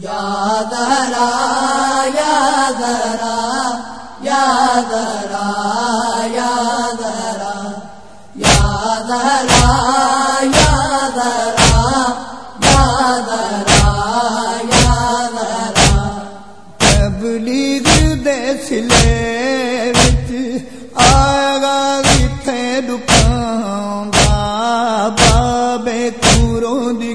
یاد را یاد را یاد را یاد را یاد را یاد را یاد را یاد را تبلیغ دے سلے وچ آگا جتھے دکان دا بابے کوروں دی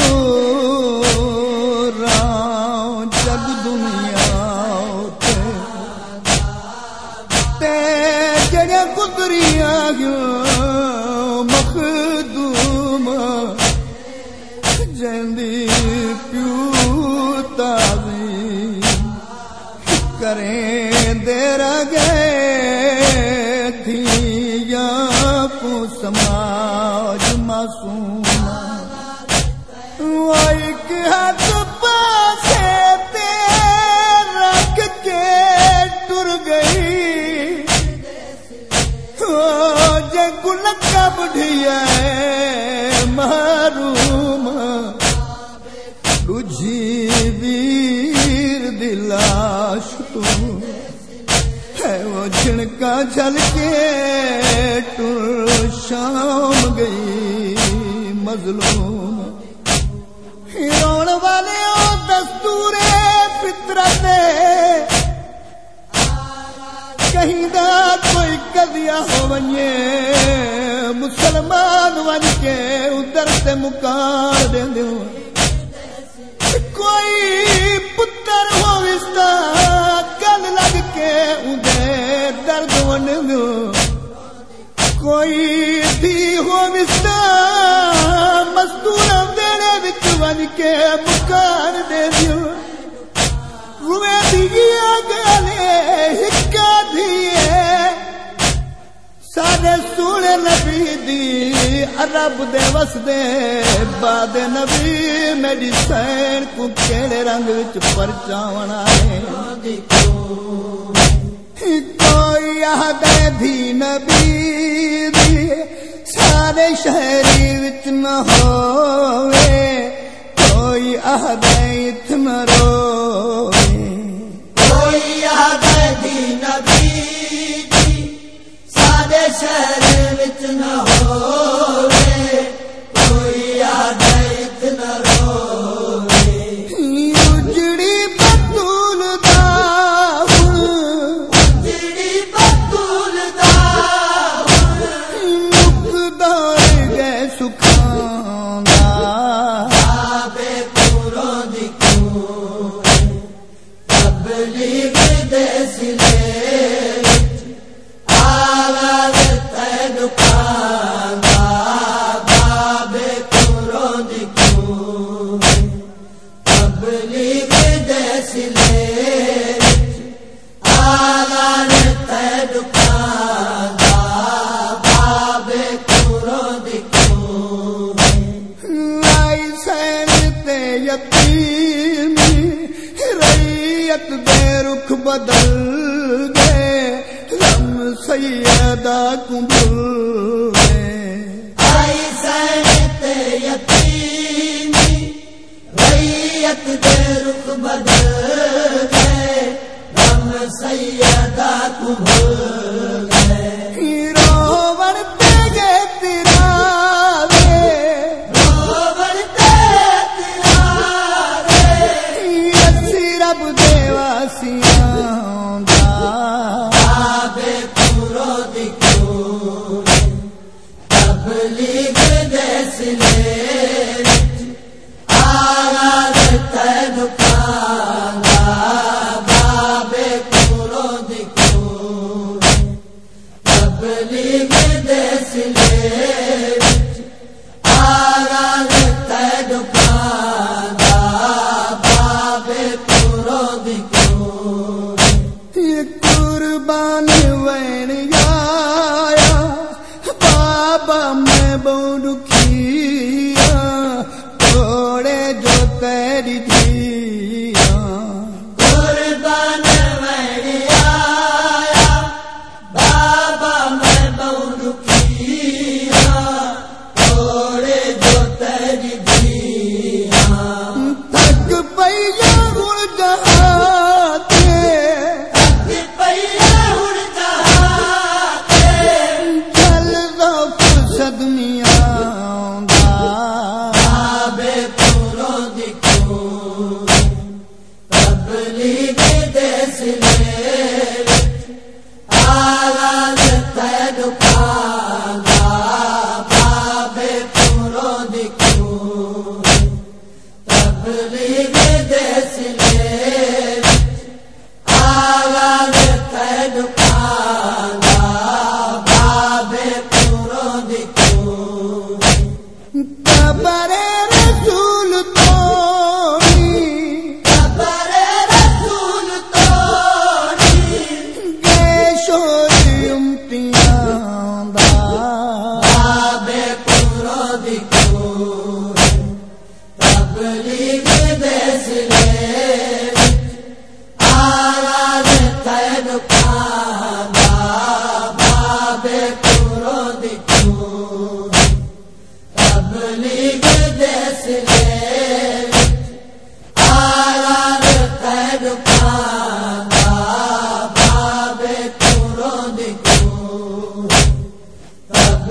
جی پیو تازی کریں دیر گئے تھی یا معصوم وہ ایک حد پاسے تیر رکھ کے ٹر گئی۔ جے گلک کب ڈھیا جھنکا جل کے ٹر شام گئی مظلوم۔ روڑ والے دستور فطرت۔ کہیں دا کوئی کدیا ہو ونجے مسلمان ون کے ادھر سے مکار دے کوئی پتر ہو وستا، کل لگ کے اندے درد ون کوئی دی ہو وستا مزدور دینے وچ ون کے مکار دے دیو۔ روے دیا گلے ہکا دیے سارے سونے نبی دی عرب دے وس دے باد نبی میری سین کو کیڑے رنگ وچ پرچاونا ہے۔ کوئی آہد دی نبی دی سارے شہری وچ نہ ہوئے، کوئی آہد اتنا نہ کوئی یاد دی نبی دی سارے شہر وچ ریت دے رخ بدل گئے رم سیدہ کو گئے۔ آئی سینت یتیمی ریت رخ رب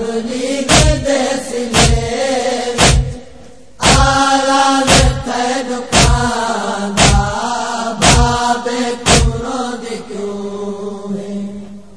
اپنی